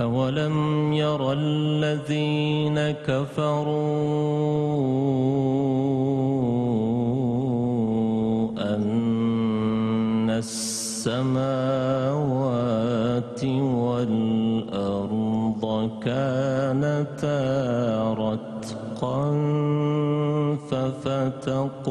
أولم ير الذين كفروا أن السماوات والأرض كانتا رتقا ففتقناهما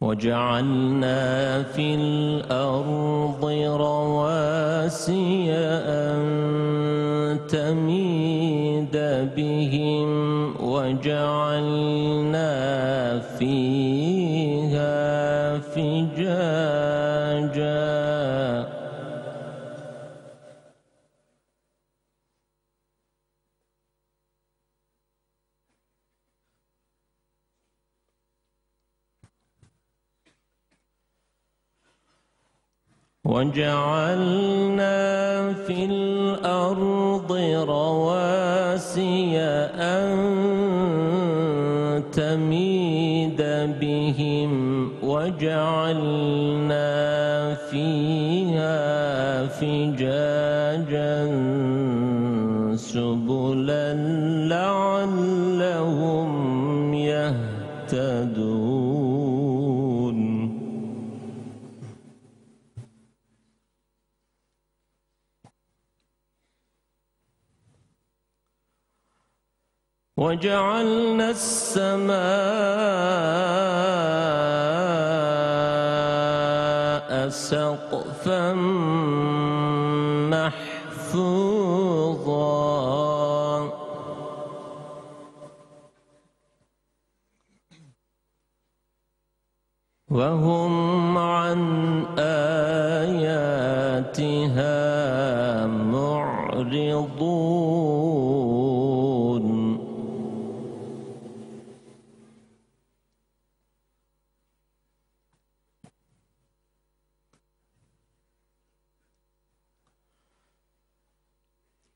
وجعلنا في الأرض رواسي أن تميد بهم وجعلنا وجعلنا في الأرض رواسي أن تميد بهم وجعلنا فيها فجاجا وجعلنا السماء سقفا محفوظا.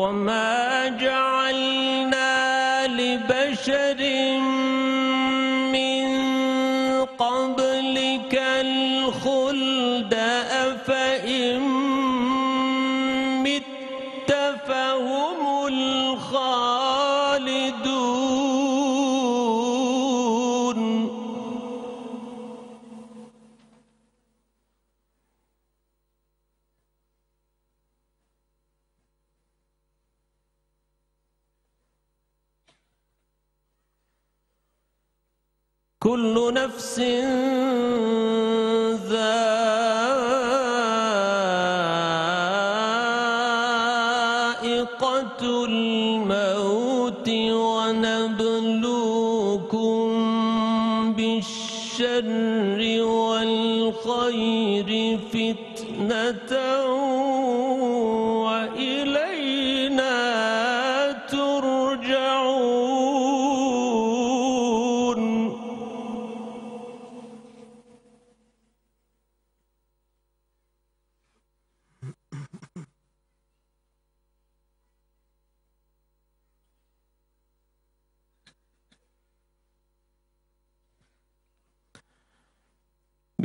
وما جعلنا لبشر من كل نفس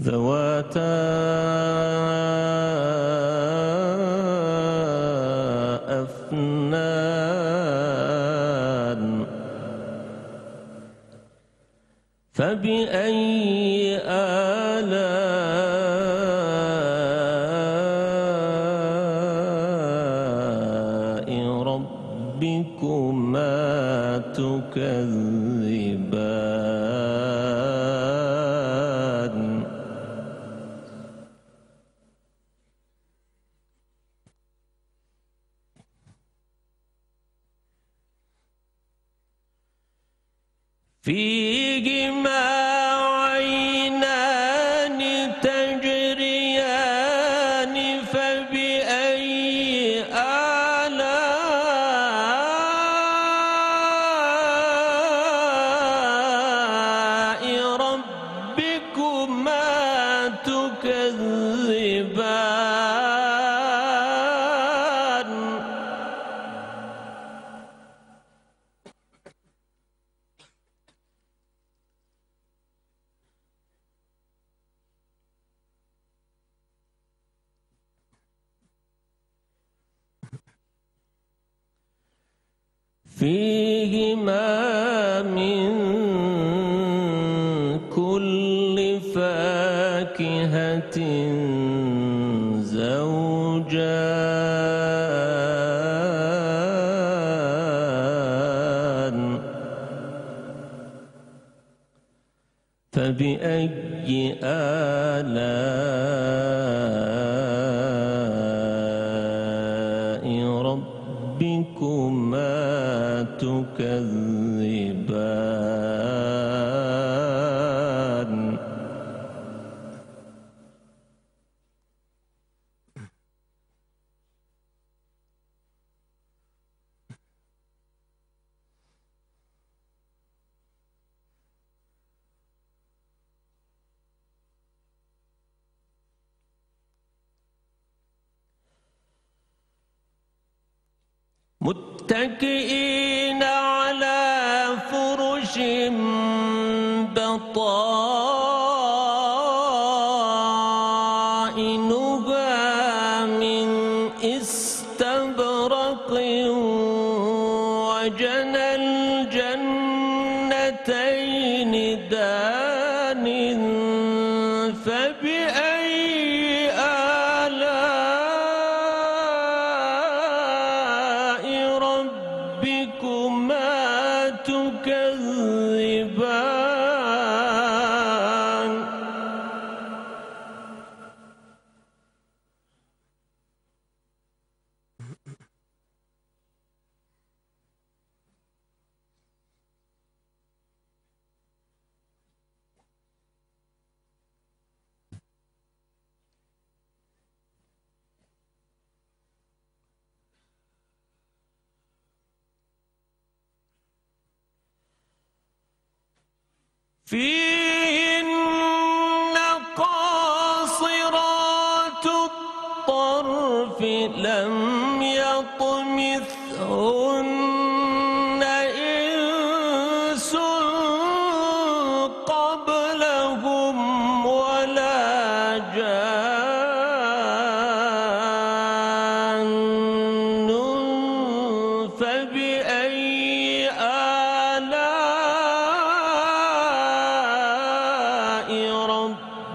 ذواتا أفنان. فبأي آلاء ربكما تكذبان؟ فيهما من كل فاكهة زوجان. فبأي آلاء تكذبان متكئين فرش بطائنها من استبرق وجنى الجنتين دان فيهن قاصرات الطرف لم يطمثهن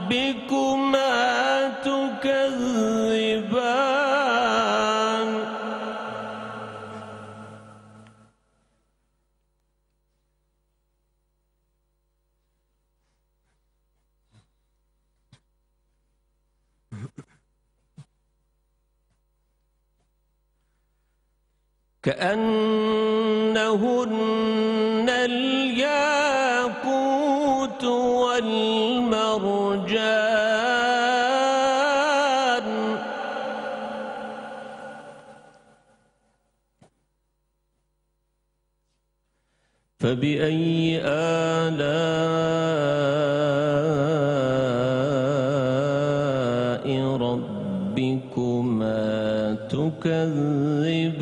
ربكما تكذبان. كأنهن الياقوت والمرجان فبأي آلاء ربكما تكذبان؟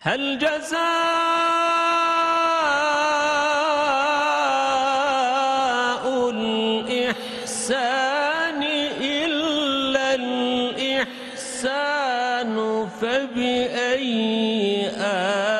هل جزاء فبأي آلاء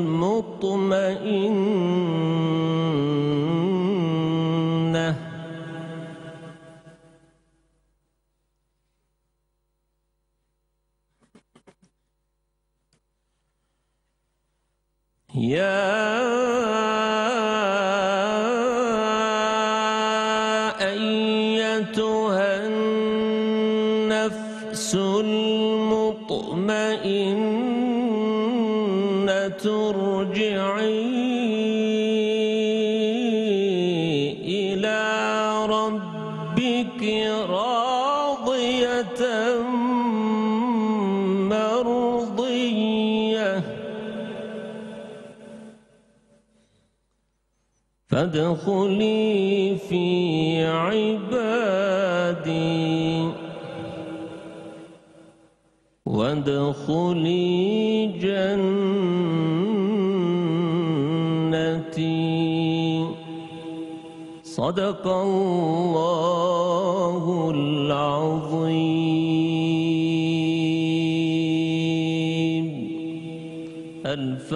المطمئنة. يا أيتها النفس المطمئنة. ارجعي إلى ربك راضية مرضية. فادخلي في عبادي وادخلي جنتي. صدق الله العظيم. الفاتحة.